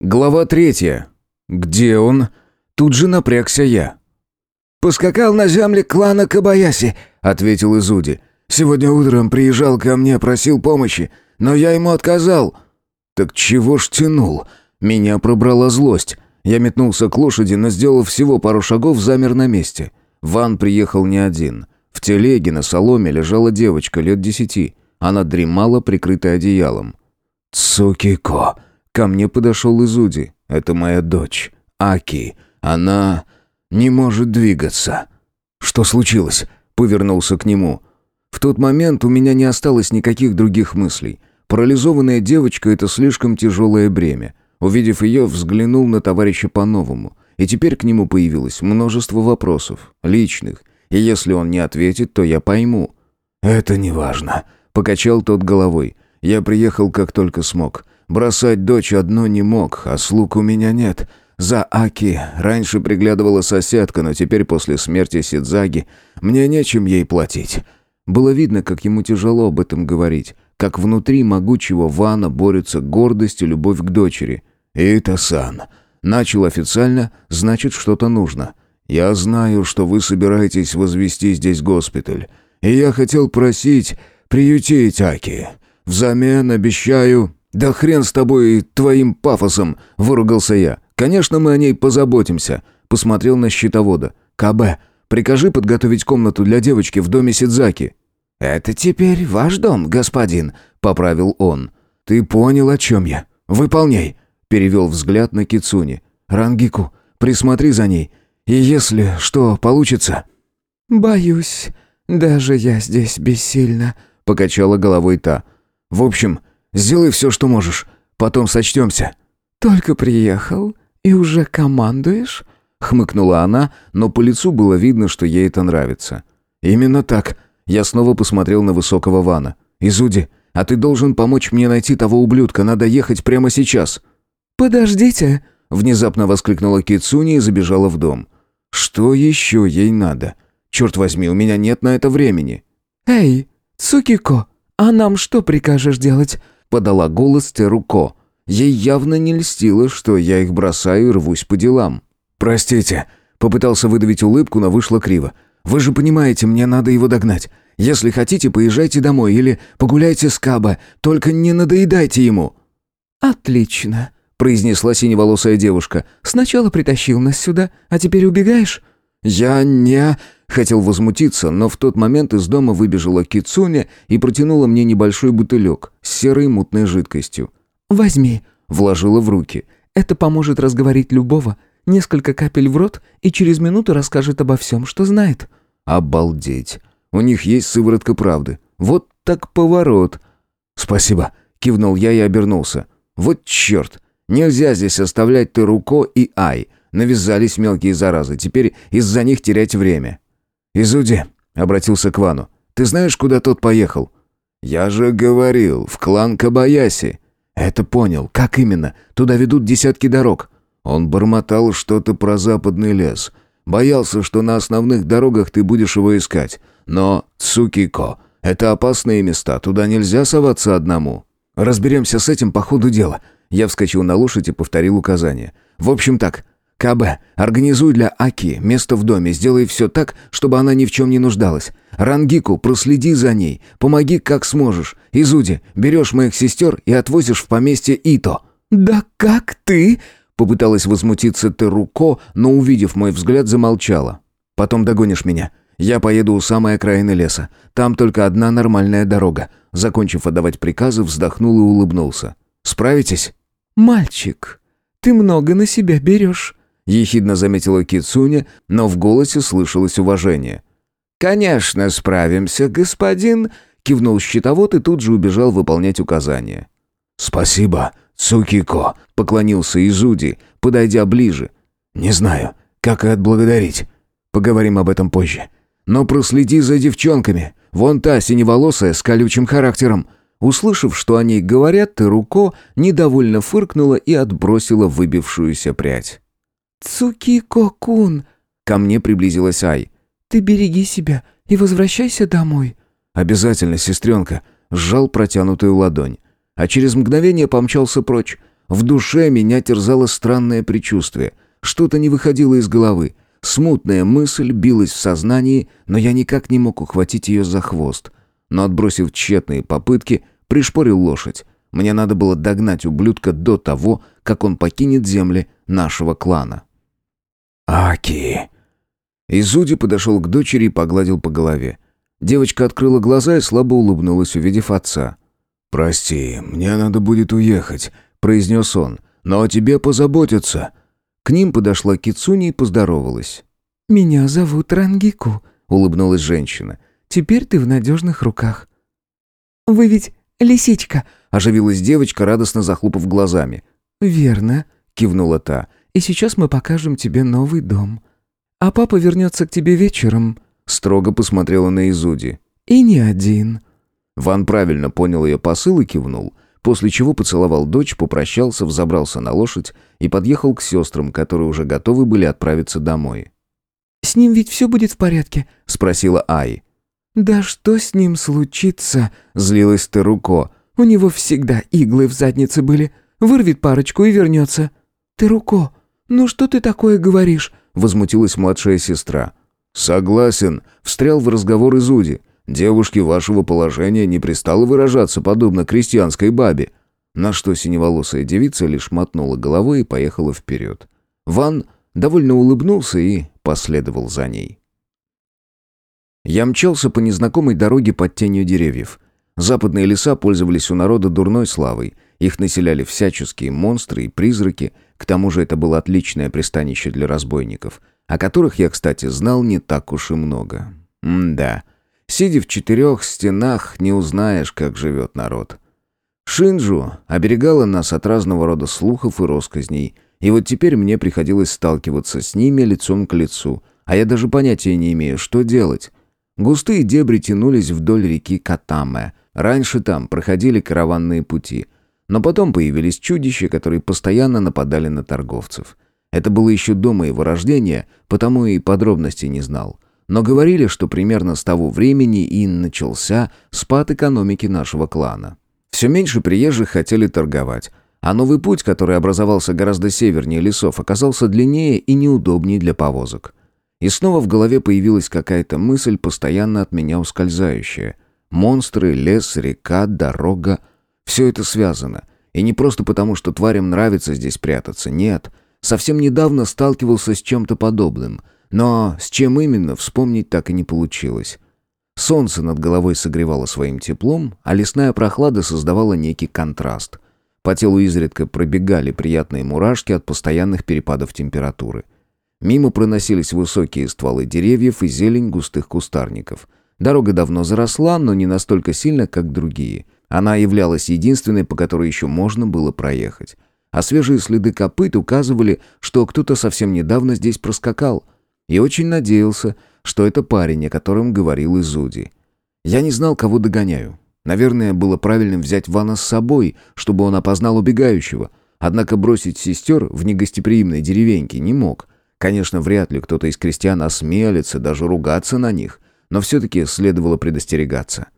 Глава третья. Где он? Тут же напрягся я. «Поскакал на земли клана Кабаяси», — ответил Изуди. «Сегодня утром приезжал ко мне, просил помощи, но я ему отказал». «Так чего ж тянул?» Меня пробрала злость. Я метнулся к лошади, но сделал всего пару шагов, замер на месте. Ван приехал не один. В телеге на соломе лежала девочка лет десяти. Она дремала, прикрытая одеялом. «Цукико!» Ко мне подошел Изуди. Это моя дочь. Аки. Она не может двигаться. Что случилось? Повернулся к нему. В тот момент у меня не осталось никаких других мыслей. Парализованная девочка — это слишком тяжелое бремя. Увидев ее, взглянул на товарища по-новому. И теперь к нему появилось множество вопросов, личных. И если он не ответит, то я пойму. «Это не важно», — покачал тот головой. «Я приехал, как только смог. Бросать дочь одну не мог, а слуг у меня нет. За Аки раньше приглядывала соседка, но теперь после смерти Сидзаги мне нечем ей платить. Было видно, как ему тяжело об этом говорить, как внутри могучего Вана борются гордость и любовь к дочери. «Ита-сан, начал официально, значит, что-то нужно. Я знаю, что вы собираетесь возвести здесь госпиталь, и я хотел просить приютить Аки. Взамен обещаю...» «Да хрен с тобой и твоим пафосом!» – выругался я. «Конечно, мы о ней позаботимся!» – посмотрел на счетовода. «КБ, прикажи подготовить комнату для девочки в доме Сидзаки». «Это теперь ваш дом, господин», – поправил он. «Ты понял, о чем я? Выполняй!» – перевел взгляд на Кицуни. «Рангику, присмотри за ней. И если что получится...» «Боюсь, даже я здесь бессильна», — покачала головой та. «В общем, Сделай все, что можешь. Потом сочтемся». «Только приехал и уже командуешь?» Хмыкнула она, но по лицу было видно, что ей это нравится. «Именно так». Я снова посмотрел на высокого Вана. «Изуди, а ты должен помочь мне найти того ублюдка. Надо ехать прямо сейчас». «Подождите!» Внезапно воскликнула Кицуни и забежала в дом. «Что еще ей надо? Черт возьми, у меня нет на это времени». «Эй, Цукико, а нам что прикажешь делать?» Подала голос Теруко. Ей явно не льстило, что я их бросаю и рвусь по делам. «Простите», — попытался выдавить улыбку, но вышло криво. «Вы же понимаете, мне надо его догнать. Если хотите, поезжайте домой или погуляйте с Каба, только не надоедайте ему». «Отлично», — произнесла синеволосая девушка. «Сначала притащил нас сюда, а теперь убегаешь?» «Я не...» Хотел возмутиться, но в тот момент из дома выбежала Кицуня и протянула мне небольшой бутылек с серой мутной жидкостью. «Возьми», — вложила в руки. «Это поможет разговорить любого. Несколько капель в рот, и через минуту расскажет обо всем, что знает». «Обалдеть! У них есть сыворотка правды. Вот так поворот!» «Спасибо», — кивнул я и обернулся. «Вот черт! Нельзя здесь оставлять Теруко и Ай. Навязались мелкие заразы. Теперь из-за них терять время». «Изуди», — обратился к Вану, — «ты знаешь, куда тот поехал?» «Я же говорил, в клан Кабаяси». «Это понял. Как именно? Туда ведут десятки дорог». Он бормотал что-то про западный лес. Боялся, что на основных дорогах ты будешь его искать. Но, Цукико, это опасные места, туда нельзя соваться одному. Разберемся с этим по ходу дела. Я вскочил на лошадь и повторил указания. В общем так, КБ, организуй для Аки место в доме, сделай все так, чтобы она ни в чем не нуждалась. Рангику, проследи за ней, помоги как сможешь. Изуди, берешь моих сестер и отвозишь в поместье Ито». «Да как ты?» Попыталась возмутиться Теруко, но, увидев мой взгляд, замолчала. «Потом догонишь меня. Я поеду у самой окраины леса. Там только одна нормальная дорога». Закончив отдавать приказы, вздохнул и улыбнулся. «Справитесь?» «Мальчик, ты много на себя берешь», ехидно заметила Кицуня, но в голосе слышалось уважение. «Конечно, справимся, господин», — кивнул щитовод и тут же убежал выполнять указания. «Спасибо, Цукико», — поклонился Изуди, подойдя ближе. «Не знаю, как и отблагодарить. Поговорим об этом позже. Но проследи за девчонками. Вон та синеволосая с колючим характером». Услышав, что о ней говорят, Теруко недовольно фыркнула и отбросила выбившуюся прядь. «Цукико-кун!» Ко мне приблизилась Ай. «Ты береги себя и возвращайся домой». «Обязательно, сестренка!» Сжал протянутую ладонь. А через мгновение помчался прочь. В душе меня терзало странное предчувствие. Что-то не выходило из головы. Смутная мысль билась в сознании, но я никак не мог ухватить ее за хвост. Но отбросив тщетные попытки, пришпорил лошадь. Мне надо было догнать ублюдка до того, как он покинет земли нашего клана. «Аки!» Изуди подошел к дочери и погладил по голове. Девочка открыла глаза и слабо улыбнулась, увидев отца. «Прости, мне надо будет уехать», — произнес он. «Но о тебе позаботятся». К ним подошла Кицуни и поздоровалась. «Меня зовут Рангику», — улыбнулась женщина. «Теперь ты в надежных руках». «Вы ведь лисичка», — оживилась девочка, радостно захлопав глазами. «Верно», — кивнула та. «И сейчас мы покажем тебе новый дом. А папа вернется к тебе вечером», — строго посмотрела на Изуди. «И не один». Ван правильно понял ее посыл и кивнул, после чего поцеловал дочь, попрощался, взобрался на лошадь и подъехал к сестрам, которые уже готовы были отправиться домой. «С ним ведь все будет в порядке?» — спросила Ай. «Да что с ним случится?» — злилась Теруко. «У него всегда иглы в заднице были. Вырвет парочку и вернется». «Теруко, ну что ты такое говоришь?» — возмутилась младшая сестра. «Согласен», — встрял в разговор Изуди. Девушке вашего положения не пристало выражаться подобно крестьянской бабе». На что синеволосая девица лишь мотнула головой и поехала вперед. Ван довольно улыбнулся и последовал за ней. Я мчался по незнакомой дороге под тенью деревьев. Западные леса пользовались у народа дурной славой. Их населяли всяческие монстры и призраки, к тому же это было отличное пристанище для разбойников, о которых я, кстати, знал не так уж и много. М-да. Сидя в четырех стенах, не узнаешь, как живет народ. Шинджу оберегала нас от разного рода слухов и росказней, и вот теперь мне приходилось сталкиваться с ними лицом к лицу, а я даже понятия не имею, что делать. Густые дебри тянулись вдоль реки Катаме. Раньше там проходили караванные пути, но потом появились чудища, которые постоянно нападали на торговцев. Это было еще до моего рождения, потому и подробностей не знал но говорили, что примерно с того времени и начался спад экономики нашего клана. Все меньше приезжих хотели торговать, а новый путь, который образовался гораздо севернее лесов, оказался длиннее и неудобнее для повозок. И снова в голове появилась какая-то мысль, постоянно от меня ускользающая. Монстры, лес, река, дорога — все это связано. И не просто потому, что тварям нравится здесь прятаться, нет. Совсем недавно сталкивался с чем-то подобным — но с чем именно, вспомнить так и не получилось. Солнце над головой согревало своим теплом, а лесная прохлада создавала некий контраст. По телу изредка пробегали приятные мурашки от постоянных перепадов температуры. Мимо проносились высокие стволы деревьев и зелень густых кустарников. Дорога давно заросла, но не настолько сильно, как другие. Она являлась единственной, по которой еще можно было проехать. А свежие следы копыт указывали, что кто-то совсем недавно здесь проскакал – и очень надеялся, что это парень, о котором говорил Изуди. Я не знал, кого догоняю. Наверное, было правильным взять Вана с собой, чтобы он опознал убегающего. Однако бросить сестер в негостеприимной деревеньке не мог. Конечно, вряд ли кто-то из крестьян осмелится даже ругаться на них, но все-таки следовало предостерегаться.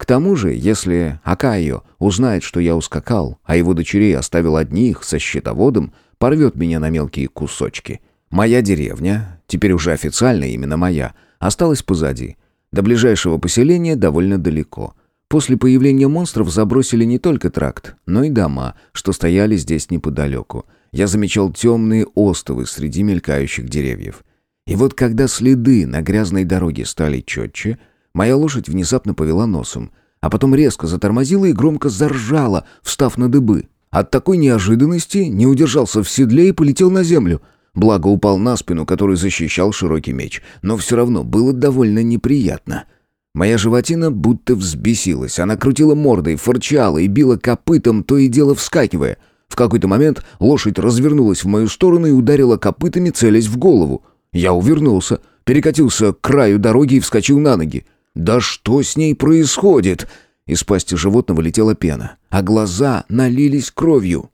К тому же, если Акайо узнает, что я ускакал, а его дочерей оставил одних со счетоводом, порвет меня на мелкие кусочки. Моя деревня, теперь уже официально именно моя, осталась позади. До ближайшего поселения довольно далеко. После появления монстров забросили не только тракт, но и дома, что стояли здесь неподалеку. Я замечал темные остовы среди мелькающих деревьев. И вот когда следы на грязной дороге стали четче, моя лошадь внезапно повела носом, а потом резко затормозила и громко заржала, встав на дыбы. От такой неожиданности не удержался в седле и полетел на землю — Благо упал на спину, который защищал широкий меч, но все равно было довольно неприятно. Моя животина будто взбесилась. Она крутила мордой, фырчала и била копытом, то и дело вскакивая. В какой-то момент лошадь развернулась в мою сторону и ударила копытами, целясь в голову. Я увернулся, перекатился к краю дороги и вскочил на ноги. «Да что с ней происходит?» Из пасти животного летела пена, а глаза налились кровью.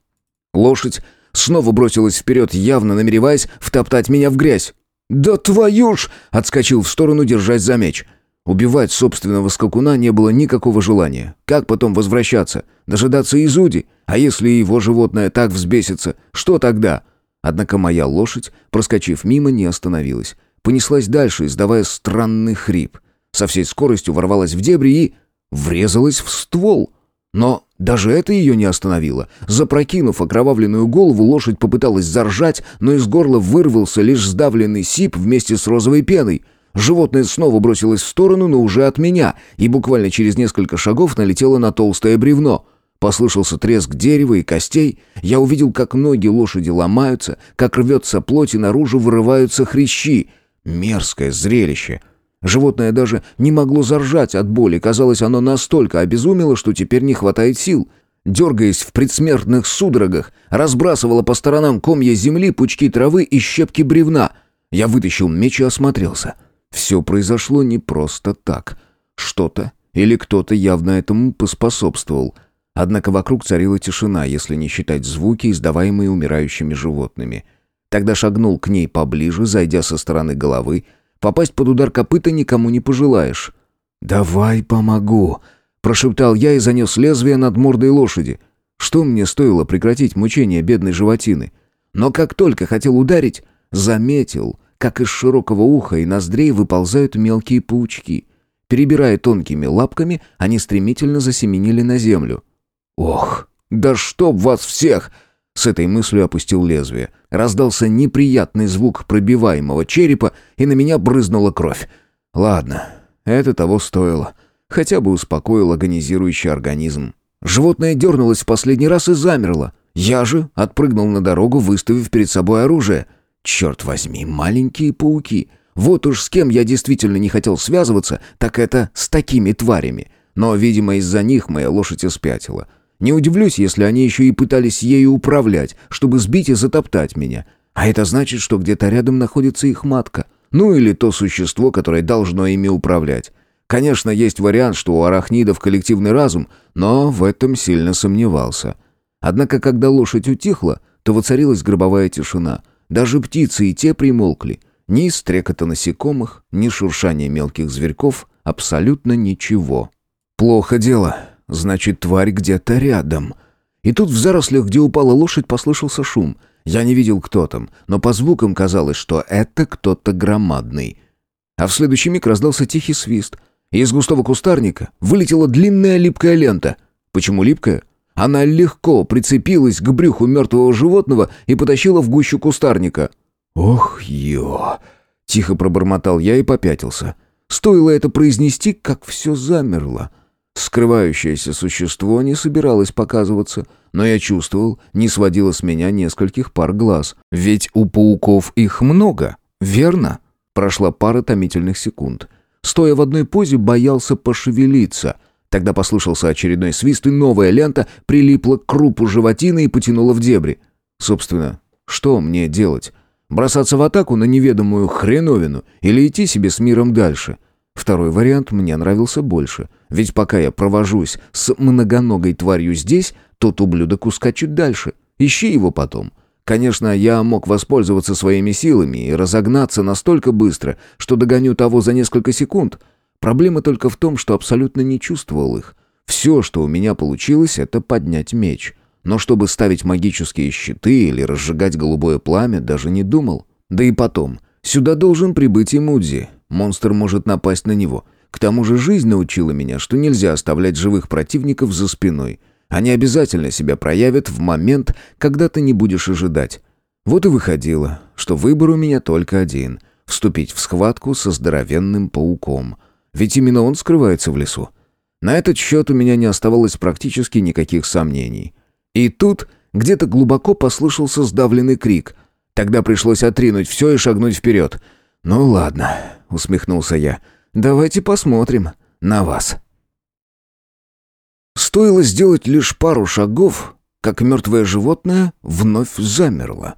Лошадь снова бросилась вперед, явно намереваясь втоптать меня в грязь. «Да твою ж!» — отскочил в сторону, держась за меч. Убивать собственного скакуна не было никакого желания. Как потом возвращаться? Дожидаться Изуди? А если его животное так взбесится, что тогда? Однако моя лошадь, проскочив мимо, не остановилась. Понеслась дальше, издавая странный хрип. Со всей скоростью ворвалась в дебри и... врезалась в ствол. Но даже это ее не остановило. Запрокинув окровавленную голову, лошадь попыталась заржать, но из горла вырвался лишь сдавленный сип вместе с розовой пеной — Животное снова бросилось в сторону, но уже от меня, и буквально через несколько шагов налетело на толстое бревно. Послышался треск дерева и костей. Я увидел, как ноги лошади ломаются, как рвется плоть и наружу вырываются хрящи. Мерзкое зрелище. Животное даже не могло заржать от боли. Казалось, оно настолько обезумело, что теперь не хватает сил. Дергаясь в предсмертных судорогах, разбрасывало по сторонам комья земли, пучки травы и щепки бревна. Я вытащил меч и осмотрелся. — все произошло не просто так. Что-то или кто-то явно этому поспособствовал. Однако вокруг царила тишина, если не считать звуки, издаваемые умирающими животными. Тогда шагнул к ней поближе, зайдя со стороны головы. Попасть под удар копыта никому не пожелаешь. «Давай помогу», — прошептал я и занес лезвие над мордой лошади. Что мне стоило прекратить мучение бедной животины? Но как только хотел ударить, заметил — как из широкого уха и ноздрей выползают мелкие паучки. Перебирая тонкими лапками, они стремительно засеменили на землю. «Ох, да чтоб вас всех!» С этой мыслью опустил лезвие. Раздался неприятный звук пробиваемого черепа, и на меня брызнула кровь. «Ладно, это того стоило. Хотя бы успокоил агонизирующий организм». Животное дернулось в последний раз и замерло. Я же отпрыгнул на дорогу, выставив перед собой оружие — Черт возьми, маленькие пауки. Вот уж с кем я действительно не хотел связываться, так это с такими тварями. Но, видимо, из-за них моя лошадь испятила. Не удивлюсь, если они еще и пытались ею управлять, чтобы сбить и затоптать меня. А это значит, что где-то рядом находится их матка. Ну или то существо, которое должно ими управлять. Конечно, есть вариант, что у арахнидов коллективный разум, но в этом сильно сомневался. Однако, когда лошадь утихла, то воцарилась гробовая тишина — даже птицы и те примолкли. Ни стрекота насекомых, ни шуршания мелких зверьков, абсолютно ничего. Плохо дело. Значит, тварь где-то рядом. И тут в зарослях, где упала лошадь, послышался шум. Я не видел, кто там, но по звукам казалось, что это кто-то громадный. А в следующий миг раздался тихий свист. И из густого кустарника вылетела длинная липкая лента. Почему липкая? Она легко прицепилась к брюху мертвого животного и потащила в гущу кустарника. «Ох, ё!» — тихо пробормотал я и попятился. Стоило это произнести, как все замерло. Скрывающееся существо не собиралось показываться, но я чувствовал, не сводило с меня нескольких пар глаз. Ведь у пауков их много, верно? Прошла пара томительных секунд. Стоя в одной позе, боялся пошевелиться — Тогда послышался очередной свист, и новая лента прилипла к крупу животины и потянула в дебри. Собственно, что мне делать? Бросаться в атаку на неведомую хреновину или идти себе с миром дальше? Второй вариант мне нравился больше. Ведь пока я провожусь с многоногой тварью здесь, тот ублюдок ускачет дальше. Ищи его потом. Конечно, я мог воспользоваться своими силами и разогнаться настолько быстро, что догоню того за несколько секунд — Проблема только в том, что абсолютно не чувствовал их. Все, что у меня получилось, это поднять меч. Но чтобы ставить магические щиты или разжигать голубое пламя, даже не думал. Да и потом, сюда должен прибыть и Мудзи. Монстр может напасть на него. К тому же жизнь научила меня, что нельзя оставлять живых противников за спиной. Они обязательно себя проявят в момент, когда ты не будешь ожидать. Вот и выходило, что выбор у меня только один — вступить в схватку со здоровенным пауком — ведь именно он скрывается в лесу. На этот счет у меня не оставалось практически никаких сомнений. И тут где-то глубоко послышался сдавленный крик. Тогда пришлось отринуть все и шагнуть вперед. «Ну ладно», — усмехнулся я, — «давайте посмотрим на вас». Стоило сделать лишь пару шагов, как мертвое животное вновь замерло.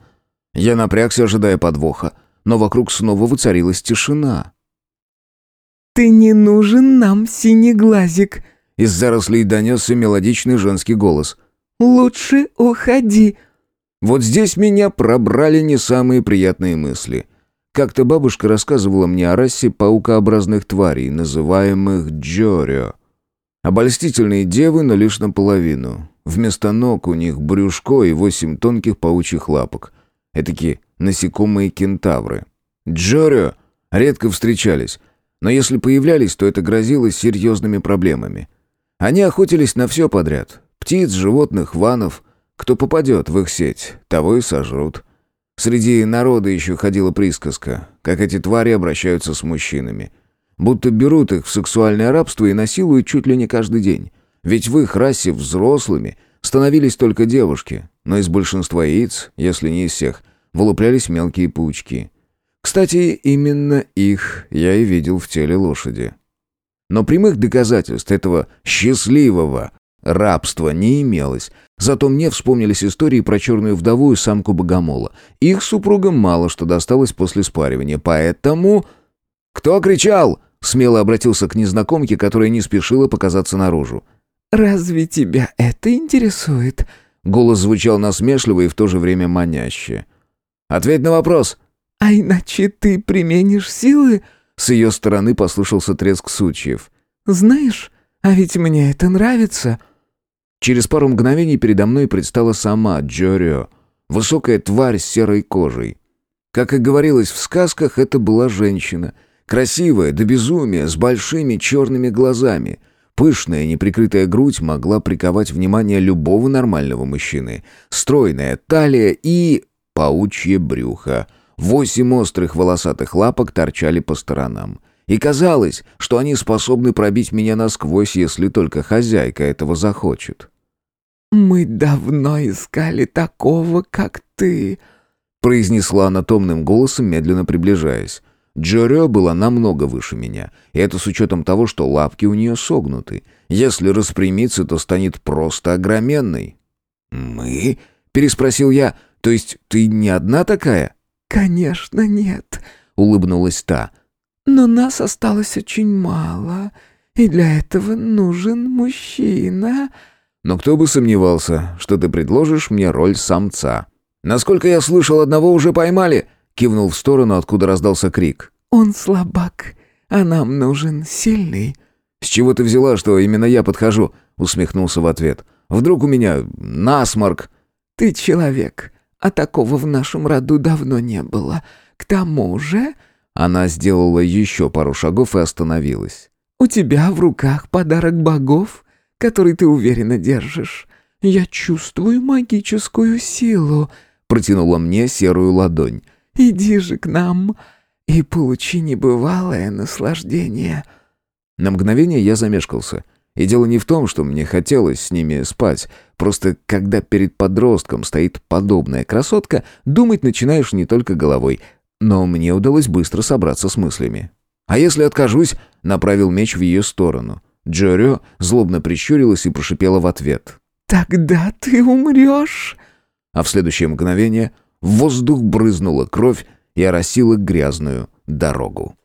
Я напрягся, ожидая подвоха, но вокруг снова воцарилась тишина. «Ты не нужен нам, синеглазик!» Из зарослей донесся мелодичный женский голос. «Лучше уходи!» Вот здесь меня пробрали не самые приятные мысли. Как-то бабушка рассказывала мне о расе паукообразных тварей, называемых джорио. Обольстительные девы, но лишь наполовину. Вместо ног у них брюшко и восемь тонких паучьих лапок. Этакие насекомые-кентавры. Джорио редко встречались, но если появлялись, то это грозило серьезными проблемами. Они охотились на все подряд. Птиц, животных, ванов. Кто попадет в их сеть, того и сожрут. Среди народа еще ходила присказка, как эти твари обращаются с мужчинами. Будто берут их в сексуальное рабство и насилуют чуть ли не каждый день. Ведь в их расе взрослыми становились только девушки, но из большинства яиц, если не из всех, вылуплялись мелкие паучки. Кстати, именно их я и видел в теле лошади. Но прямых доказательств этого счастливого рабства не имелось. Зато мне вспомнились истории про черную вдову и самку богомола. Их супругам мало что досталось после спаривания, поэтому... «Кто кричал?» — смело обратился к незнакомке, которая не спешила показаться наружу. «Разве тебя это интересует?» Голос звучал насмешливо и в то же время маняще. «Ответь на вопрос!» «А иначе ты применишь силы?» С ее стороны послышался треск сучьев. «Знаешь, а ведь мне это нравится». Через пару мгновений передо мной предстала сама Джорио, высокая тварь с серой кожей. Как и говорилось в сказках, это была женщина. Красивая до безумия, с большими черными глазами. Пышная, неприкрытая грудь могла приковать внимание любого нормального мужчины. Стройная талия и... паучье брюхо — Восемь острых волосатых лапок торчали по сторонам. И казалось, что они способны пробить меня насквозь, если только хозяйка этого захочет. «Мы давно искали такого, как ты», — произнесла она томным голосом, медленно приближаясь. Джорио была намного выше меня, и это с учетом того, что лапки у нее согнуты. Если распрямиться, то станет просто огроменной. «Мы?» — переспросил я. «То есть ты не одна такая?» «Конечно нет», — улыбнулась та. «Но нас осталось очень мало, и для этого нужен мужчина». «Но кто бы сомневался, что ты предложишь мне роль самца». «Насколько я слышал, одного уже поймали», — кивнул в сторону, откуда раздался крик. «Он слабак, а нам нужен сильный». «С чего ты взяла, что именно я подхожу?» — усмехнулся в ответ. «Вдруг у меня насморк?» «Ты человек, а такого в нашем роду давно не было. К тому же...» Она сделала еще пару шагов и остановилась. «У тебя в руках подарок богов, который ты уверенно держишь. Я чувствую магическую силу», — протянула мне серую ладонь. «Иди же к нам и получи небывалое наслаждение». На мгновение я замешкался — и дело не в том, что мне хотелось с ними спать. Просто когда перед подростком стоит подобная красотка, думать начинаешь не только головой. Но мне удалось быстро собраться с мыслями. «А если откажусь?» — направил меч в ее сторону. Джорио злобно прищурилась и прошипела в ответ. «Тогда ты умрешь!» А в следующее мгновение в воздух брызнула кровь и оросила грязную дорогу.